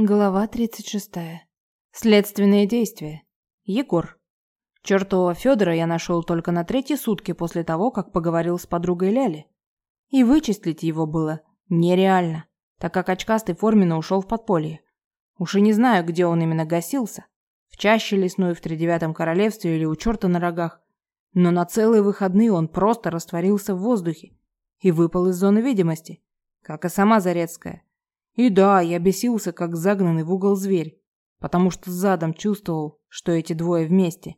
Глава 36. Следственные действия. Егор. Чертового Федора я нашел только на третьи сутки после того, как поговорил с подругой Ляли. И вычислить его было нереально, так как очкастый форменно ушел в подполье. Уж и не знаю, где он именно гасился. В чаще лесной в тридевятом королевстве или у черта на рогах. Но на целые выходные он просто растворился в воздухе и выпал из зоны видимости, как и сама Зарецкая. И да, я бесился, как загнанный в угол зверь, потому что задом чувствовал, что эти двое вместе.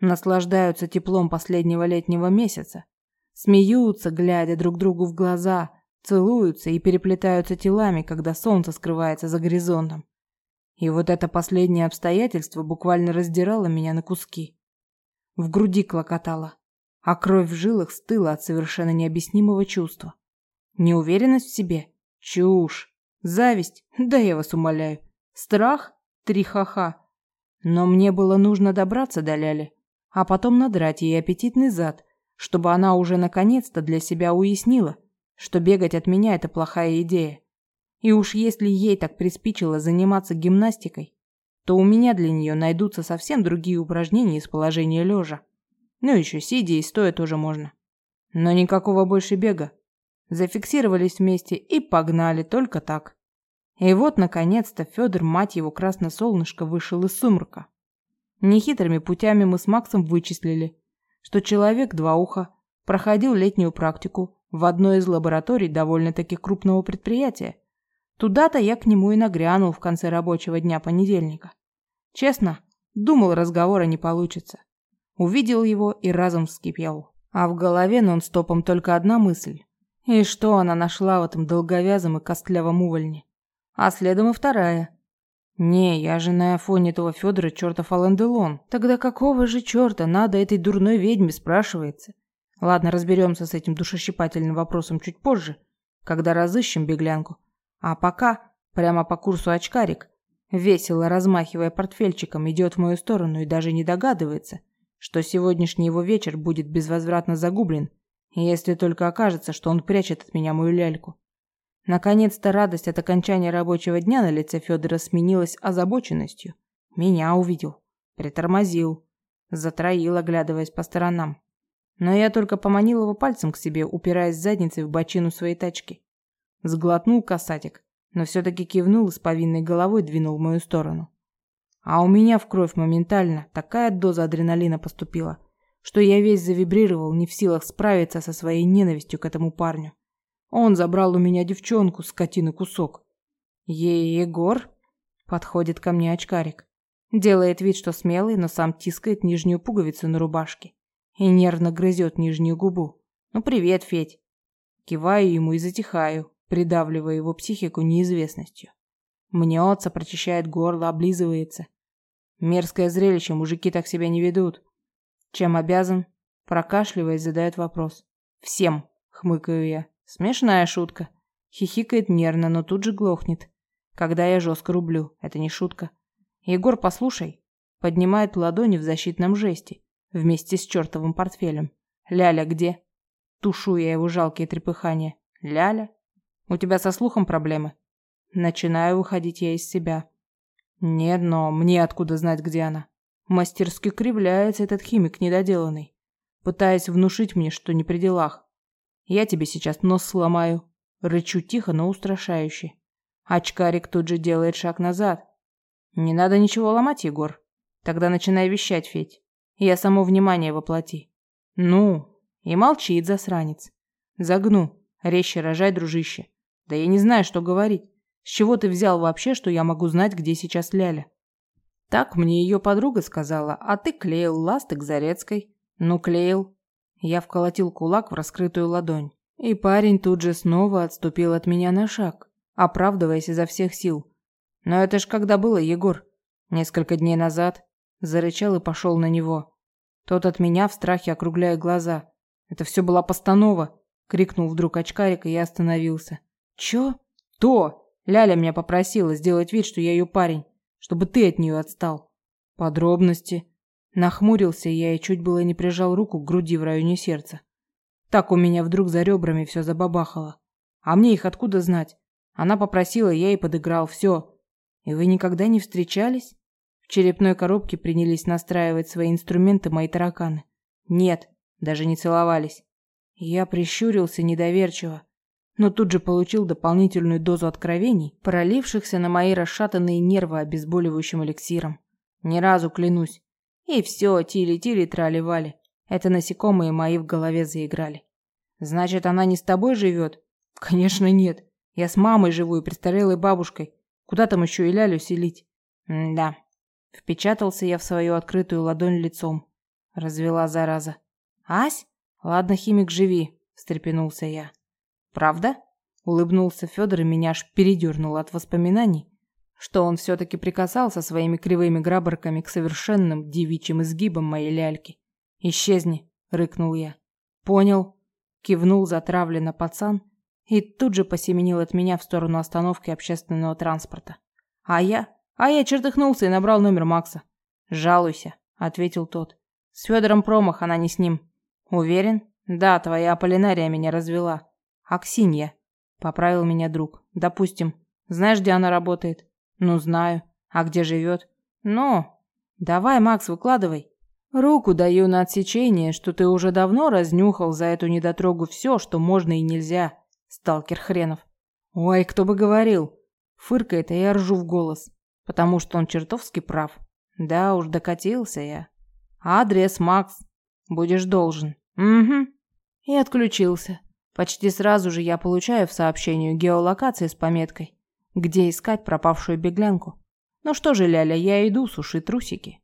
Наслаждаются теплом последнего летнего месяца. Смеются, глядя друг другу в глаза, целуются и переплетаются телами, когда солнце скрывается за горизонтом. И вот это последнее обстоятельство буквально раздирало меня на куски. В груди клокотало, а кровь в жилах стыла от совершенно необъяснимого чувства. Неуверенность в себе? Чушь. Зависть? Да я вас умоляю. Страх? Три ха-ха. Но мне было нужно добраться до Ляли, а потом надрать ей аппетитный зад, чтобы она уже наконец-то для себя уяснила, что бегать от меня – это плохая идея. И уж если ей так приспичило заниматься гимнастикой, то у меня для нее найдутся совсем другие упражнения из положения лежа. Ну еще сидя и стоя тоже можно. Но никакого больше бега. Зафиксировались вместе и погнали только так. И вот, наконец-то, Федор, мать его, красное солнышко, вышел из сумрака. Нехитрыми путями мы с Максом вычислили, что человек два уха проходил летнюю практику в одной из лабораторий довольно-таки крупного предприятия. Туда-то я к нему и нагрянул в конце рабочего дня понедельника. Честно, думал, разговора не получится. Увидел его и разом вскипел. А в голове нон-стопом только одна мысль. И что она нашла в этом долговязом и костлявом увольне? А следом и вторая. Не, я же на фоне этого Федора чертов Алан Тогда какого же черта надо этой дурной ведьме, спрашивается? Ладно, разберемся с этим душещипательным вопросом чуть позже, когда разыщем беглянку. А пока, прямо по курсу очкарик, весело размахивая портфельчиком, идет в мою сторону и даже не догадывается, что сегодняшний его вечер будет безвозвратно загублен если только окажется, что он прячет от меня мою ляльку. Наконец-то радость от окончания рабочего дня на лице Федора сменилась озабоченностью. Меня увидел, притормозил, затроил, оглядываясь по сторонам. Но я только поманил его пальцем к себе, упираясь задницей в бочину своей тачки. Сглотнул касатик, но все-таки кивнул и с повинной головой двинул в мою сторону. А у меня в кровь моментально такая доза адреналина поступила, что я весь завибрировал, не в силах справиться со своей ненавистью к этому парню. Он забрал у меня девчонку, скотины кусок. Ей Егор подходит ко мне очкарик. Делает вид, что смелый, но сам тискает нижнюю пуговицу на рубашке и нервно грызет нижнюю губу. «Ну привет, Федь!» Киваю ему и затихаю, придавливая его психику неизвестностью. Мнется, прочищает горло, облизывается. Мерзкое зрелище, мужики так себя не ведут. Чем обязан? Прокашливаясь, задает вопрос. Всем, хмыкаю я. Смешная шутка. Хихикает нервно, но тут же глохнет. Когда я жестко рублю. Это не шутка. Егор, послушай. Поднимает ладони в защитном жесте. Вместе с чертовым портфелем. Ляля где? Тушу я его жалкие трепыхания. Ляля? У тебя со слухом проблемы? Начинаю выходить я из себя. Нет, но мне откуда знать, где она? Мастерски кривляется этот химик недоделанный, пытаясь внушить мне, что не при делах. Я тебе сейчас нос сломаю. Рычу тихо, но устрашающе. Очкарик тут же делает шаг назад. Не надо ничего ломать, Егор. Тогда начинай вещать, Федь. Я само внимание воплоти. Ну, и молчит засранец. Загну. Резче рожай, дружище. Да я не знаю, что говорить. С чего ты взял вообще, что я могу знать, где сейчас Ляля? Так мне ее подруга сказала, а ты клеил ласты к Зарецкой. Ну, клеил. Я вколотил кулак в раскрытую ладонь. И парень тут же снова отступил от меня на шаг, оправдываясь изо всех сил. Но это ж когда было, Егор? Несколько дней назад. Зарычал и пошел на него. Тот от меня в страхе округляя глаза. Это все была постанова. Крикнул вдруг очкарик, и я остановился. Чё? То! Ляля меня попросила сделать вид, что я ее парень чтобы ты от нее отстал. Подробности. Нахмурился я и чуть было не прижал руку к груди в районе сердца. Так у меня вдруг за ребрами все забабахало. А мне их откуда знать? Она попросила, я ей подыграл, все. И вы никогда не встречались? В черепной коробке принялись настраивать свои инструменты мои тараканы. Нет, даже не целовались. Я прищурился недоверчиво, но тут же получил дополнительную дозу откровений, пролившихся на мои расшатанные нервы обезболивающим эликсиром. Ни разу клянусь. И все, тили-тили, трали-вали. Это насекомые мои в голове заиграли. Значит, она не с тобой живет? Конечно, нет. Я с мамой живу и престарелой бабушкой. Куда там еще и лялю селить? М да. Впечатался я в свою открытую ладонь лицом. Развела зараза. Ась? Ладно, химик, живи, встрепенулся я. Правда? Улыбнулся Федор и меня аж передернуло от воспоминаний, что он все-таки прикасался своими кривыми грабарками к совершенным девичьим изгибам моей ляльки. «Исчезни!» — рыкнул я. «Понял!» — кивнул затравленно пацан и тут же посеменил от меня в сторону остановки общественного транспорта. А я? А я чертыхнулся и набрал номер Макса. «Жалуйся», — ответил тот. «С Федором промах, она не с ним». «Уверен?» «Да, твоя Аполлинария меня развела». «Аксинья», — поправил меня друг. «Допустим. Знаешь, где она работает?» «Ну, знаю. А где живет?» «Ну, давай, Макс, выкладывай». «Руку даю на отсечение, что ты уже давно разнюхал за эту недотрогу все, что можно и нельзя, сталкер хренов». «Ой, кто бы говорил!» Фыркает, а я ржу в голос, потому что он чертовски прав. Да уж, докатился я. «Адрес, Макс. Будешь должен». «Угу». И отключился. Почти сразу же я получаю в сообщении геолокации с пометкой где искать пропавшую беглянку? Ну что же, Ляля, я иду сушить трусики.